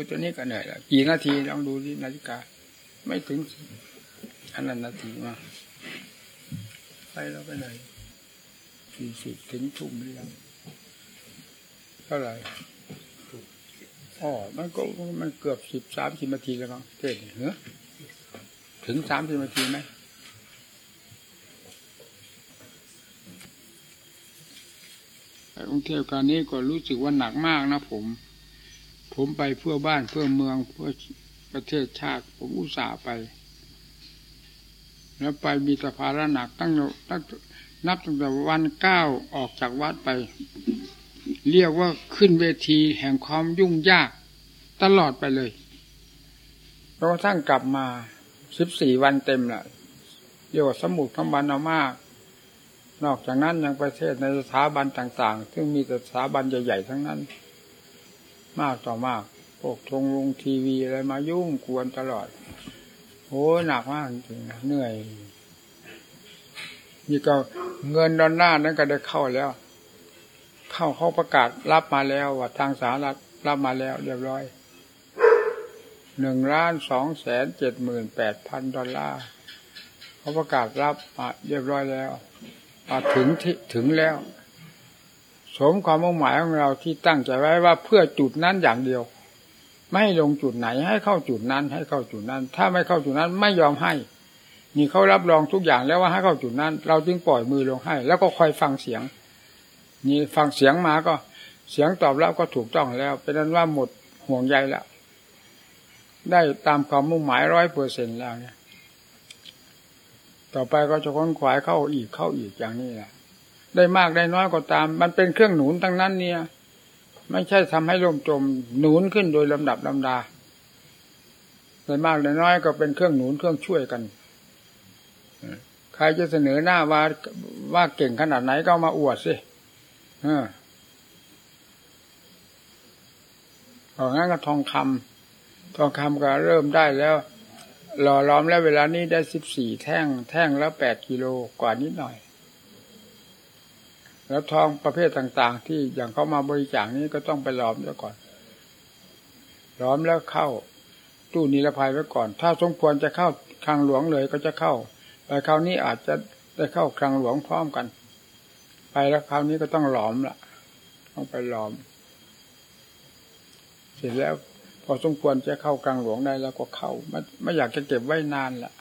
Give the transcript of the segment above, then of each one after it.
พูดตัวนี้ก็เหนื่อยล้วกี่นาทีลองดูที่นาฬิกา ไม่ถึงอันนั้นนาทีมาไปแล้วไปไหนสี่สิบถึงทุ่มหรือยังเท่าไหร่อ๋อมันก็มันเกือบสิบสามสิบนาทีแล้วมั้งเทศเหรอถึงสามสิบนาทีไหมกรุงเทพการนี้ก็รู้สึกว่าหนักมากนะผม ผมไปเพื่อบ้านเพื่อเมืองเพื่อประเทศชาติ ผมอุตส่าห์ไป แล้วไปมีสภาระหนักตั้งตั้งนับตั้งแต่วันเก้าออกจากวัดไป เรียกว่าขึ้นเวทีแห่งความยุ่งยากตลอดไปเลยเพราะทั้งกลับมาสิบสี่วันเต็มแหละเรียกว่าสมุดคำบันเอามาก นอกจากนั้นยังประเทศในสถาบันต่าง ๆ ซึ่งมีสถาบันใหญ่ๆทั้งนั้น มากต่อมากพวกทงลงทีวีอะไรมายุ่งกวนตลอดโอ้หนักมากจริงๆเหนื่อย นี่ก็เงินดอลลาร์นั้นก็ได้เข้าแล้ว เข้าเขาประกาศรับมาแล้วว่าทางสหรัฐรับมาแล้ว เรียบร้อยหนึ่งล้านสองแสนเจ็ดหมื่นแปดพันดอลลาร์เขาประกาศรับมาเรียบร้อยแล้วถึงที่ถึงแล้ว สมความมุ่งหมายของเราที่ตั้งใจไว้ว่าเพื่อจุดนั้นอย่างเดียว ไม่ลงจุดไหนให้เข้าจุดนั้น ให้เข้าจุดนั้น ถ้าไม่เข้าจุดนั้นไม่ยอมให้นี่เขารับรองทุกอย่างแล้วว่าให้เข้าจุดนั้น เราจึงปล่อยมือลงให้ แล้วก็คอยฟังเสียง นี่ฟังเสียงมาก็เสียงตอบรับก็ถูกต้องแล้วเป็นนั้นว่าหมดห่วงใยแล้วได้ตามความมุ่งหมายร้อยเปอร์เซ็นแล้วเนี่ย ต่อไปก็จะค้นขวายเข้าอีกเข้าอีกอย่างนี้แหละ ได้มากได้น้อยก็ตาม มันเป็นเครื่องหนุนทั้งนั้นเนี่ย ไม่ใช่ทำให้ล่มจมหนุนขึ้นโดยลำดับลำดาได้มากได้น้อยก็เป็นเครื่องหนุนเครื่องช่วยกันใครจะเสนอหน้าว่าว่าเก่งขนาดไหนก็มาอวดสิเออของงั้นก็ทองคำทองคำก็เริ่มได้แล้วหล่อล้อมแล้วเวลานี้ได้สิบสี่แท่ง แท่งแล้วแปดกิโลกว่านิดหน่อย แล้วทองประเภทต่าง ๆ ที่อย่างเขามาบริจาคนี้ก็ต้องไปล้อมแล้วก่อนล้อมแล้วเข้า ตู้นิรภัยไว้ก่อน ถ้าสมควรจะเข้าคลังหลวงเลยก็จะเข้าแต่คราวนี้อาจจะได้เข้าคลังหลวงพร้อมกัน ไปแล้วคราวนี้ก็ต้องหลอมละต้องไปหลอม เสร็จแล้ว พอสมควรจะเข้ากลางหลวงได้แล้วก็เข้าไม่ไม่อยากจะเก็บไว้นานละ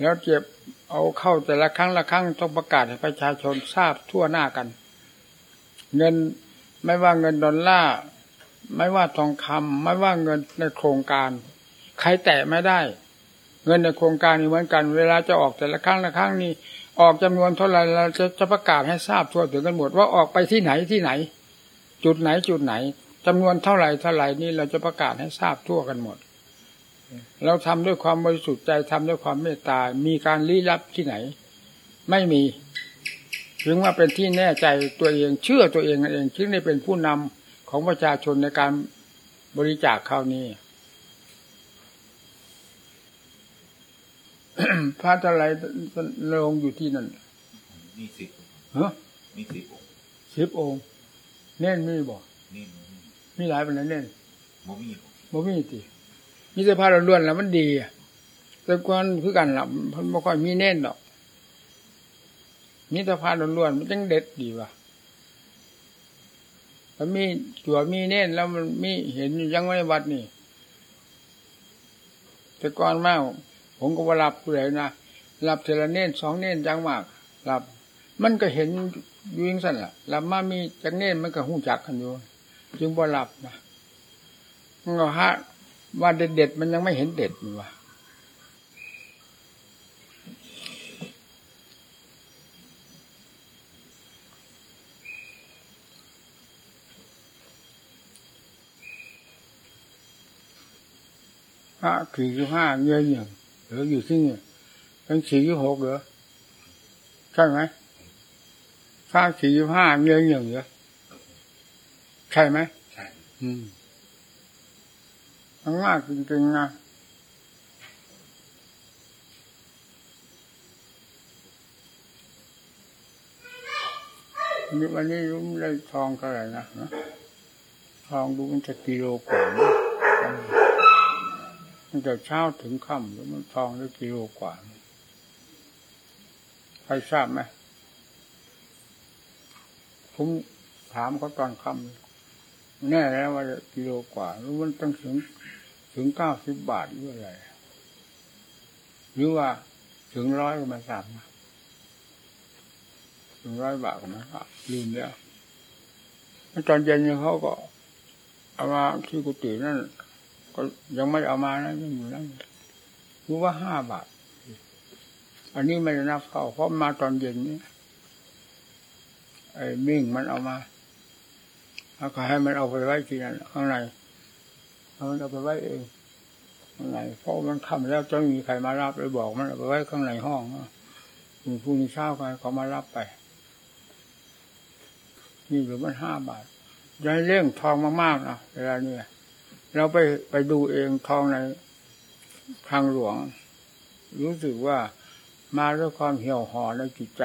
แล้วเก็บ เอาเข้าแต่ละครั้งละครั้งต้องประกาศให้ประชาชนทราบทั่วหน้ากัน เงินไม่ว่าเงินดอลลาร์ไม่ว่าทองคำไม่ว่าเงินในโครงการ ใครแตะไม่ได้ เงินในโครงการนี้เหมือนกัน เวลาจะออกแต่ละครั้งละครั้งนี้ ออกจำนวนเท่าไหร่เราจะจะประกาศให้ทราบทั่วถึงกันหมดว่าออกไปที่ไหนที่ไหน จุดไหนจุดไหนจำนวนเท่าไหร่เท่าไหร่นี่เราจะประกาศให้ทราบทั่วกันหมด เราทำด้วยความบริสุทธิ์ใจทำด้วยความเมตตา มีการลี้ลับที่ไหน ไม่มี ถึงว่าเป็นที่แน่ใจตัวเอง เชื่อตัวเองเองจึงได้เป็นผู้นำของประชาชนในการบริจาคข้าวนี้พระอะไรลงอยู่ที่นั่นมีสิบฮะมีสิบองค์สิบองค์เน่นมีบ่นี่มีหลายเป็นนั้นเน่นโมมีบ่บ่มีติ มีเสื้อผ้าล้วนๆแล้วมันดีแต่ก่อนคือกันล่ะมันบ่ค่อยมีเน่นดอกมีเสื้อผ้าล้วนๆมันจังเด็ดดีว่ะมันมีตัวมีเน่นแล้วมันมีเห็นอยู่ยังไว้ในวัดนี่แต่ก่อนมากผมก็ว่ารับผู้ใดนะรับเทละเน่นสองเน่นจังมากรับ มันก็เห็นอยู่ยังสั่นล่ะรับมามีจักเน่นมันก็หูจักกันอยู่จึงบ่รับนะก็ฮะ ว่าเด็ดๆมันยังไม่เห็นเด็ดมันว่ะพระสี่สิบห้าเงินอย่างเหลืออยู่ที่นี่เป็นสี่สิบหกเหรอใช่ไหมพระสี่สิบห้าเงินอย่างเหรอใช่ไหมใช่ อืม มันมากจริงๆนะนี่วันนี้รู้มได้ทองเท่าไหร่นะทองดูมันจะกิโลกว่านะตั้งแต่เช้าถึงค่ำแล้วมันทองได้กิโลกว่าใครทราบไหมผมถามเขาตอนค่ำแน่แล้วว่ากิโลกว่ารู้มันต้องถึง ถึงเก้าสิบบาทหรืออะไรหรือว่าถึงร้อยก็ม่ทราบนะถึงร้อยบาทก็ไม่ทราบลืมแล้วตอนเย็นเขาก็ เอามาที่กุฏินั่นก็ยังไม่เอามานะยังอยู่นั่นรู้ว่าห้าบาท อันนี้ไม่ได้นับเข้าเพราะมาตอนเย็นนี้ไอ้มิ่งมันเอามาแล้วก็ให้มันเอาไปไว้ที่นั่นข้างใน เอาเอาไปไว้เองข้างในเพราะมันค่ำแล้วจะมีใครมารับเลยบอกมันเอาไปไว้ข้างในห้องถึงพรุ่งนี้เช้าใครเขามารับไป นี่หรือมันห้าบาทย่าเร่งทองมากๆนะเวลาเนี้เราไปไปดูเองทองในทางหลวง รู้สึกว่ามาด้วยความเหี่ยวห่อในจิตใจ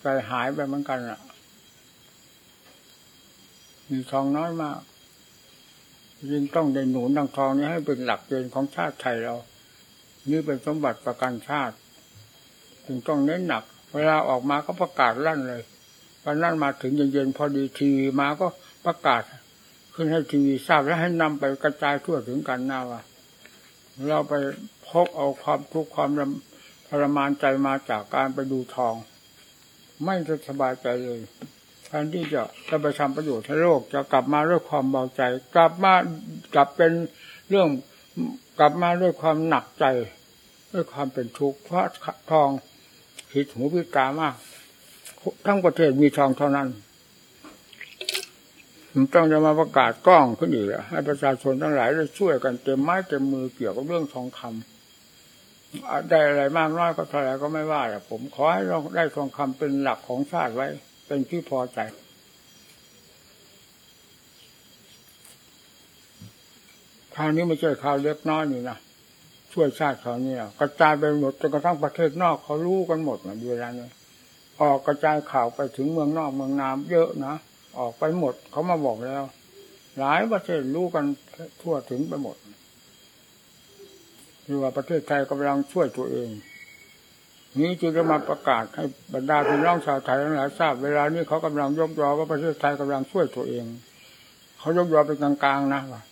ใจหายไปเหมือนกันอะ มีทองน้อยมาก ยิ่งต้องได้หนุนดังทองนี้ให้เป็นหลักเกณฑ์ของชาติไทยเรา นี่เป็นสมบัติประกันชาติถึงต้องเน้นหนัก เวลาออกมาก็ประกาศลั่นเลยวันนั้นมาถึงเย็นๆพอดีทีวีมาก็ประกาศ ขึ้นให้ทีวีทราบแล้วให้นำไปกระจายทั่วถึงกันหน้าว่าเราไปพกเอาความทุกข์ความทรมานใจมาจากการไปดูทอง ไม่จะสบายใจเลย แทนที่จะจะไปทำประโยชน์ให้โลก จะกลับมาด้วยความเบาใจ กลับมากลับเป็นเรื่องกลับมาด้วยความหนักใจ ด้วยความเป็นทุกข์เพราะทองผิดหูผิดตามาก ทั้งประเทศมีทองเท่านั้นมันต้องจะมาประกาศกล้องขึ้นอีกแล้วให้ประชาชนทั้งหลายได้ช่วยกันเต็มไม้เต็มมือเกี่ยวกับเรื่องทองคำได้อะไรมากน้อยก็เท่าไรก็ไม่ว่าแหละผมขอให้เราได้ทองคำเป็นหลักของชาติไว้ เป็นที่พอใจ คราวนี้ไม่ใช่ข่าวเล็กน้อยนี่นะช่วยชาติเขาเนี่ยกระจายไปหมดจนกระทั่งประเทศนอกเขารู้กันหมดนะเวลานี้ออกกระจายข่าวไปถึงเมืองนอกเมืองนามเยอะนะออกไปหมดเขามาบอกแล้ว หลายประเทศรู้กันทั่วถึงไปหมดคือว่าประเทศไทยกำลังช่วยตัวเอง นี้จึงจะมาประกาศให้บรรดาพี่น้องชาวไทยทั้งหลายทราบเวลานี้เขากำลังยกยอว่าประเทศไทยกำลังช่วยตัวเอง เขายกยอเป็นกลางๆนะว่า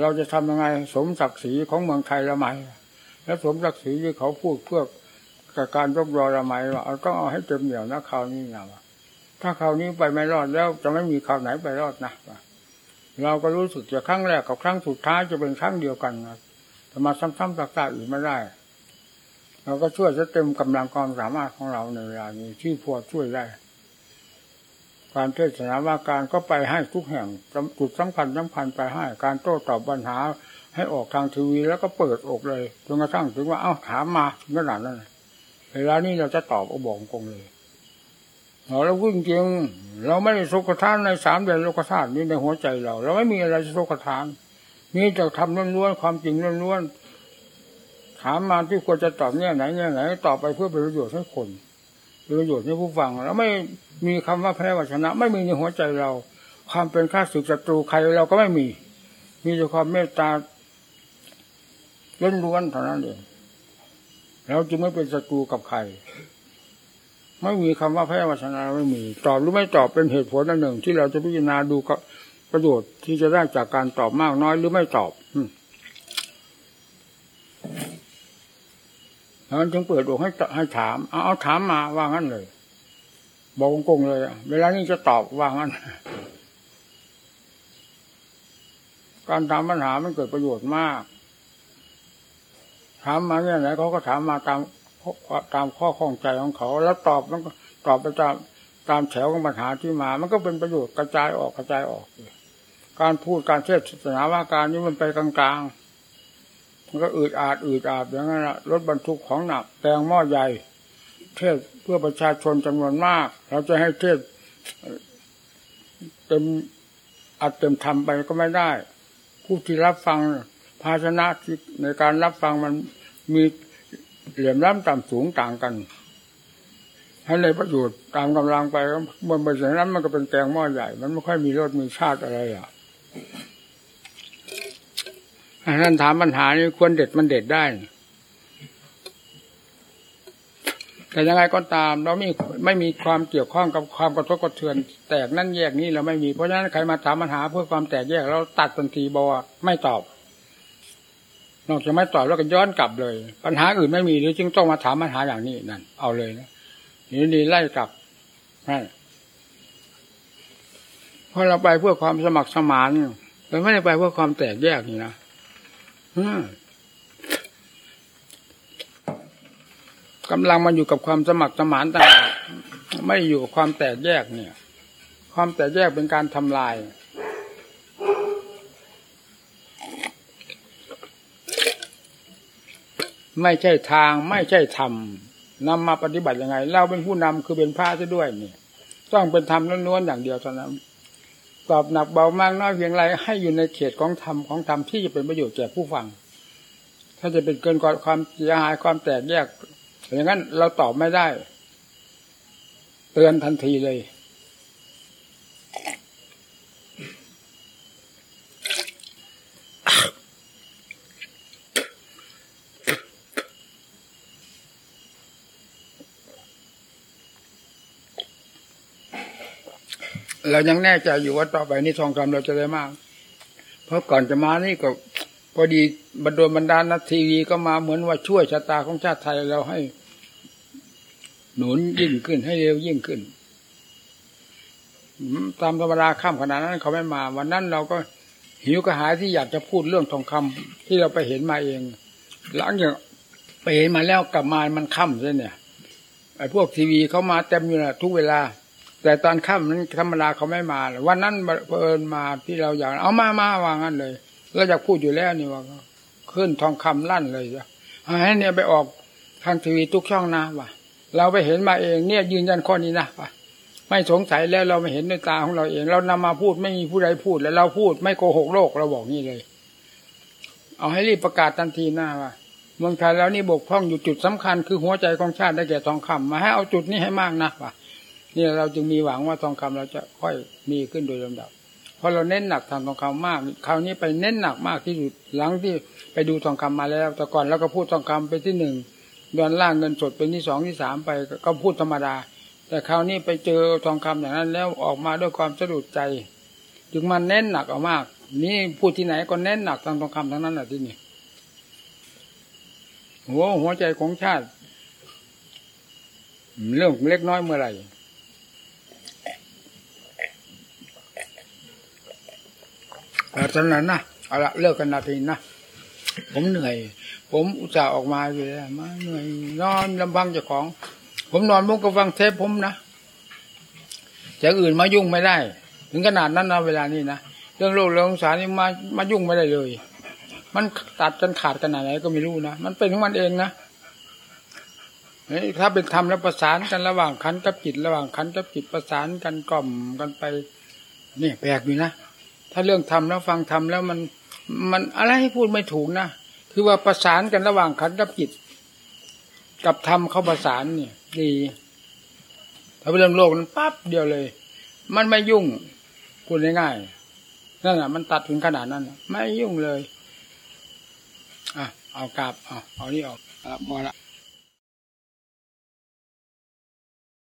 เราจะทำยังไงสมศักดิ์ศรีของเมืองไทยละไหมและสมศักดิ์ศรีที่เขาพูดเพื่อการยกยอละไหมว่าเราต้องเอาให้เต็มเหนียวนะคราวนี้นะว่าถ้าคราวนี้ไปไม่รอดแล้วจะไม่มีคราวไหนไปรอดนะเราก็รู้สึกจะครั้งแรกกับครั้งสุดท้ายจะเป็นครั้งเดียวกันนะแต่มาซ้ำๆซากๆอีกไม่ได้ เราก็ช่วยจะเต็มกำลังความสามารถของเราในเวลานี้ที่พอช่วยได้การเทศนาว่าการก็ไปให้ทุกแห่งจุดสำคัญสำคัญไปให้ การโต้ตอบปัญหา ให้ออกทางทีวีแล้วก็เปิดอกเลยจนกระทั่งถึงว่าเอ้าถามมาขนาดนั้นเวลานี้เราจะตอบเอาบอกกงเลยเราพูดจริงเราไม่ได้สุขทานในสามเดือนโลกธาตุนี้ในหัวใจเรา เราไม่มีอะไรสุขทานมีแต่ทำล้วนๆความจริงล้วนๆ ถามมาที่ควรจะตอบเนี่ยไหนเนี่ยไหนตอบไปเพื่อประโยชน์ให้คนเป็นประโยชน์ให้ผู้ฟัง แล้วไม่มีคำว่าแพ้วชนะ ไม่มีในหัวใจเรา ความเป็นข้าศึกศัตรูใครเราก็ไม่มี มีแต่ความเมตตาล้วนๆเท่านั้นเองเราจึงไม่เป็นศัตรูกับใคร ไม่มีคำว่าแพ้วัชนะไม่มี ตอบหรือไม่ตอบเป็นเหตุผลอันหนึ่ง ที่เราจะพิจารณาดูก็ประโยชน์ที่จะได้จากการตอบมากน้อยหรือไม่ตอบแล้วจึงเปิดอกให้ให้ถาม เอาเอาถามมาว่างั้นเลย บอกกงเลยเวลานี้จะตอบว่างั้น การถามปัญหามันเกิดประโยชน์มาก ถามมาเนี่ยไหนเขาก็ถามมาตามตามข้อข้องใจของเขา แล้วตอบมันก็ตอบไปตามตามแถวของปัญหาที่มา มันก็เป็นประโยชน์กระจายออกกระจายออก การพูดการเทศนาว่าการนี้มันไปกลางๆ มันก็อืดอาดอืดอาดอย่างนั้นละรถบรรทุกของหนักแปลงหม้อใหญ่ เทศเพื่อประชาชนจำนวนมาก เราจะให้เทศเต็มอัดเต็มทำไปก็ไม่ได้ ผู้ที่รับฟังภาชนะที่ในการรับฟังมันมีเหลี่ยมล้ำต่ำสูงต่างกันให้เลยประโยชน์ตามกำลังไปบนบนอย่างนั้นมันก็เป็นแกงหม้อใหญ่ มันไม่ค่อยมีรสมีชาติอะไรอะ ท่านถามปัญหานี่ควรเด็ดมันเด็ดได้ แต่ยังไงก็ตาม เราไม่ไม่มีความเกี่ยวข้องกับความกระทบกระเทือน แตกนั่นแยกนี้เราไม่มีเพราะฉะนั้นใครมาถามปัญหาเพื่อความแตกแยกเราตัดทันทีบอไม่ตอบ นอกจากไม่ตอบแล้วก็ย้อนกลับเลย ปัญหาอื่นไม่มีหรือจึงต้องมาถามปัญหาอย่างนี้นั่นเอาเลยนะนี่นี่ไล่กลับให้เพราะเราไปเพื่อความสมัครสมานเราไม่ได้ไปเพื่อความแตกแยกนี่นะ กำลังมันอยู่กับความสมัครสมานต่างไม่อยู่กับความแตกแยกเนี่ย ความแตกแยกเป็นการทำลายไม่ใช่ทางไม่ใช่ธรรมนำมาปฏิบัติยังไง เราเป็นผู้นำคือเป็นพระซะด้วยนี่ต้องเป็นธรรมล้วนๆอย่างเดียวเท่านั้น ตอบหนักเบามากน้อยเพียงไรให้อยู่ในเขตของธรรมของธรรมที่จะเป็นประโยชน์แก่ผู้ฟัง ถ้าจะเป็นเกินกว่าความเสียหายความแตกแยกอย่างนั้นเราตอบไม่ได้ เตือนทันทีเลย เรายังแน่ใจอยู่ว่าต่อไปนี้ทองคำเราจะได้มาก เพราะก่อนจะมานี่ก็พอดีบรรดาบรรดานัทีวีก็มาเหมือนว่าช่วยชะตาของชาติไทยเราให้ หนุนยิ่งขึ้นให้เร็วยิ่งขึ้น ตามธรรมดาข้ามขนาดนั้นเขาไม่มา วันนั้นเราก็หิวกระหายที่อยากจะพูดเรื่องทองคำที่เราไปเห็นมาเอง หลังจากไปเห็นมาแล้วกลับมามันค่ำใช่เนี่ยไอ้พวกทีวีเขามาเต็มอยู่นะทุกเวลา แต่ตอนค่ำนั้นธรรมดาเขาไม่มาวันนั้นเผอิญมาที่เราอยากเอามามาว่างั้นเลยเราอยากพูดอยู่แล้วนี่ว่าขึ้นทองคำลั่นเลยจ้ะให้เนี่ยไปออกทางทีวีทุกช่องนะว่ะ เราไปเห็นมาเองเนี่ยยืนยันข้อนี้นะว่ะไม่สงสัยแล้วเราไม่เห็นด้วยตาของเราเอง เรานำมาพูดไม่มีผู้ใดพูดแล้วเราพูดไม่โกหกโลกเราบอกนี่เลย เอาให้รีบประกาศทันทีหน้าว่าเมืองไทยแล้วนี่บกพร่องอยู่จุดสำคัญคือหัวใจของชาติได้แก่ทองคำมาให้เอาจุดนี้ให้มากนะว่ะ นี่เราจึงมีหวังว่าทองคำเราจะค่อยมีขึ้นโดยลำดับเพราะเราเน้นหนักทางทองคำมาก คราวนี้ไปเน้นหนักมากที่สุดหลังที่ไปดูทองคำมาแล้ว แต่ก่อนเราก็พูดทองคำไปที่หนึ่งดอนล่างเงินสดเป็นที่สองที่สามไปก็พูดธรรมดา แต่คราวนี้ไปเจอทองคำอย่างนั้นแล้วออกมาด้วยความสะดุดใจ จึงมาเน้นหนักออกมาก นี่พูดที่ไหนก็เน้นหนักทางทองคำทั้งนั้นแหละที่นี่หัวหัวใจของชาติ เรื่องเล็กน้อยเมื่อไหร่เอา ตอนนั้นนะเอาละเลิกกันนาทีนะผมเหนื่อย ผมอุตส่าห์ออกมาอยู่แล้วมาเหนื่อยนอนลำพังเจ้าของ ผมนอนมุกกับฟังเทปผมนะจากอื่นมายุ่งไม่ได้ ถึงขนาดนั้นนะเวลานี้นะเรื่องโลกเรื่องสารนี่มามายุ่งไม่ได้เลย มันตัดกันขาดขนาดไหนก็ไม่รู้นะมันเป็นของมันเองนะถ้าเป็นธรรมแล้วประสานกันระหว่างขันกับจิตระหว่างขันกับจิตประสานกันกล่อมกันไปนี่แปลกอยู่นะ ถ้าเรื่องทำแล้วฟังทำแล้วมัน มันอะไรให้พูดไม่ถูกนะคือว่าประสานกันระหว่างขันกับจิต กับธรรมเข้าประสานเนี่ย ดี ถ้าเป็นเรื่องโลกนั้นปั๊บเดียวเลย มันไม่ยุ่งพูดง่ายๆนั่นแหละมันตัดถึงขนาดนั้นไม่ยุ่งเลยอะเอากราบเอาเอานี่ออกอะพอละ